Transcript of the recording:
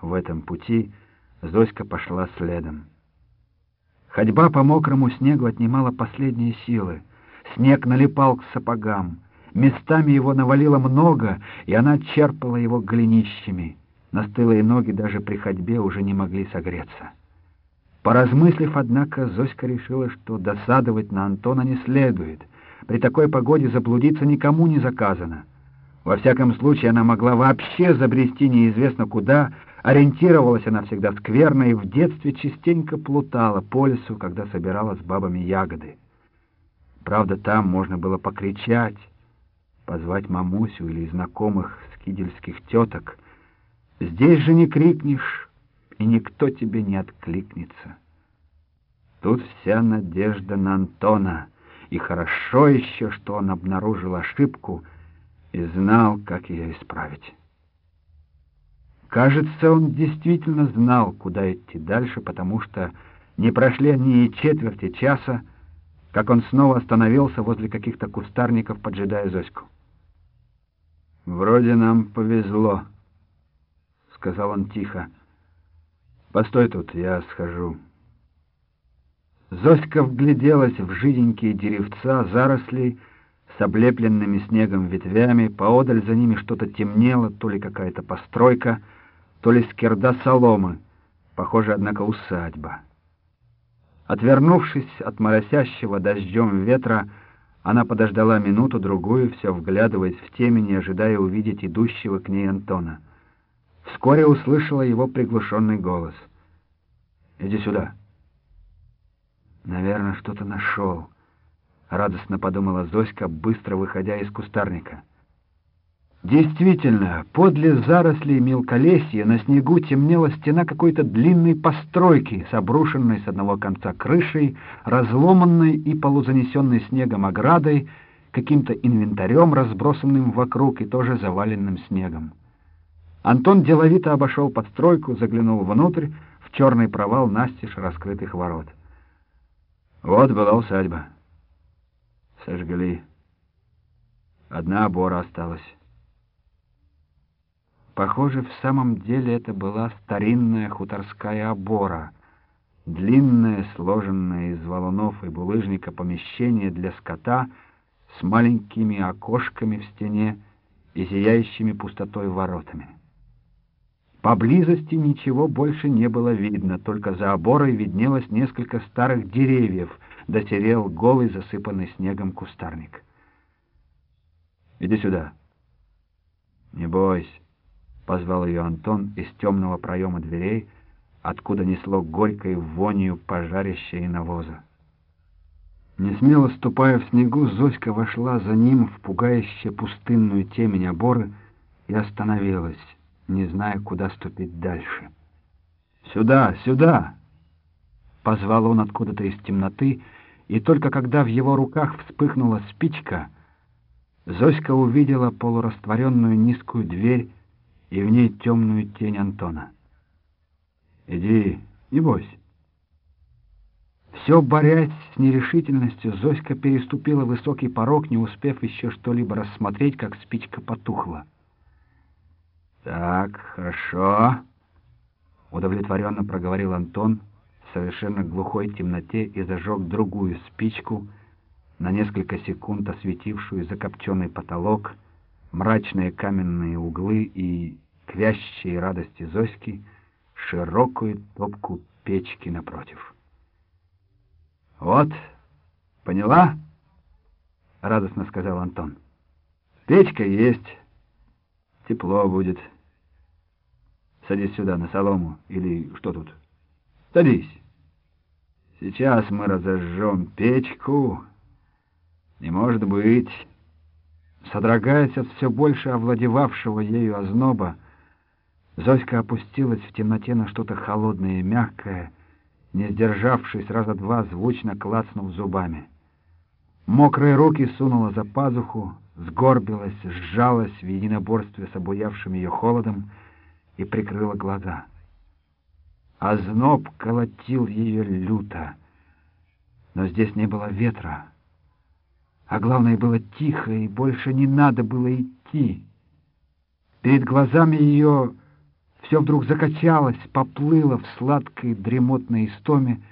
в этом пути, Зоська пошла следом. Ходьба по мокрому снегу отнимала последние силы. Снег налипал к сапогам. Местами его навалило много, и она черпала его голенищами. Настылые ноги даже при ходьбе уже не могли согреться. Поразмыслив, однако, Зоська решила, что досадовать на Антона не следует. При такой погоде заблудиться никому не заказано. Во всяком случае, она могла вообще забрести неизвестно куда, ориентировалась она всегда скверно и в детстве частенько плутала по лесу, когда собирала с бабами ягоды. Правда, там можно было покричать, позвать мамусю или знакомых скидельских теток. Здесь же не крикнешь, и никто тебе не откликнется. Тут вся надежда на Антона, и хорошо еще, что он обнаружил ошибку и знал, как ее исправить. Кажется, он действительно знал, куда идти дальше, потому что не прошли они и четверти часа, как он снова остановился возле каких-то кустарников, поджидая Зоську. «Вроде нам повезло», — сказал он тихо. «Постой тут, я схожу». Зоська вгляделась в жиденькие деревца, зарослей с облепленными снегом ветвями, поодаль за ними что-то темнело, то ли какая-то постройка, то ли скирда соломы, похоже, однако, усадьба. Отвернувшись от моросящего дождем ветра, она подождала минуту-другую, все вглядываясь в темень и ожидая увидеть идущего к ней Антона. Вскоре услышала его приглушенный голос. «Иди сюда». «Наверное, что-то нашел», — радостно подумала Зоська, быстро выходя из кустарника. Действительно, подле зарослей мелколесья на снегу темнела стена какой-то длинной постройки с обрушенной с одного конца крышей, разломанной и полузанесенной снегом оградой, каким-то инвентарем, разбросанным вокруг и тоже заваленным снегом. Антон деловито обошел постройку, заглянул внутрь, в черный провал настежь раскрытых ворот. Вот была усадьба. Сожгли. Одна обора осталась. Похоже, в самом деле это была старинная хуторская обора, длинное, сложенное из валунов и булыжника помещение для скота с маленькими окошками в стене и зияющими пустотой воротами. Поблизости ничего больше не было видно, только за оборой виднелось несколько старых деревьев, дотерел голый, засыпанный снегом кустарник. «Иди сюда. Не бойся». Позвал ее Антон из темного проема дверей, откуда несло горькой вонью пожарища навоза. Несмело ступая в снегу, Зоська вошла за ним в пугающе пустынную темень оборы и остановилась, не зная, куда ступить дальше. «Сюда, сюда!» — позвал он откуда-то из темноты, и только когда в его руках вспыхнула спичка, Зоська увидела полурастворенную низкую дверь и в ней темную тень Антона. «Иди, не бойся». Все борясь с нерешительностью, Зоська переступила высокий порог, не успев еще что-либо рассмотреть, как спичка потухла. «Так, хорошо», — удовлетворенно проговорил Антон в совершенно глухой темноте и зажег другую спичку, на несколько секунд осветившую закопченный потолок, мрачные каменные углы и, к вящей радости Зоськи, широкую топку печки напротив. «Вот, поняла?» — радостно сказал Антон. «Печка есть, тепло будет. Садись сюда, на солому, или что тут? Садись. Сейчас мы разожжем печку. Не может быть...» Содрогаясь от все больше овладевавшего ею озноба, Зоська опустилась в темноте на что-то холодное и мягкое, не сдержавшись раза два, звучно клацнув зубами. Мокрые руки сунула за пазуху, сгорбилась, сжалась в единоборстве с обуявшим ее холодом и прикрыла глаза. Озноб колотил ее люто, но здесь не было ветра. А главное, было тихо, и больше не надо было идти. Перед глазами ее Все вдруг закачалось, поплыло в сладкой дремотной истоме,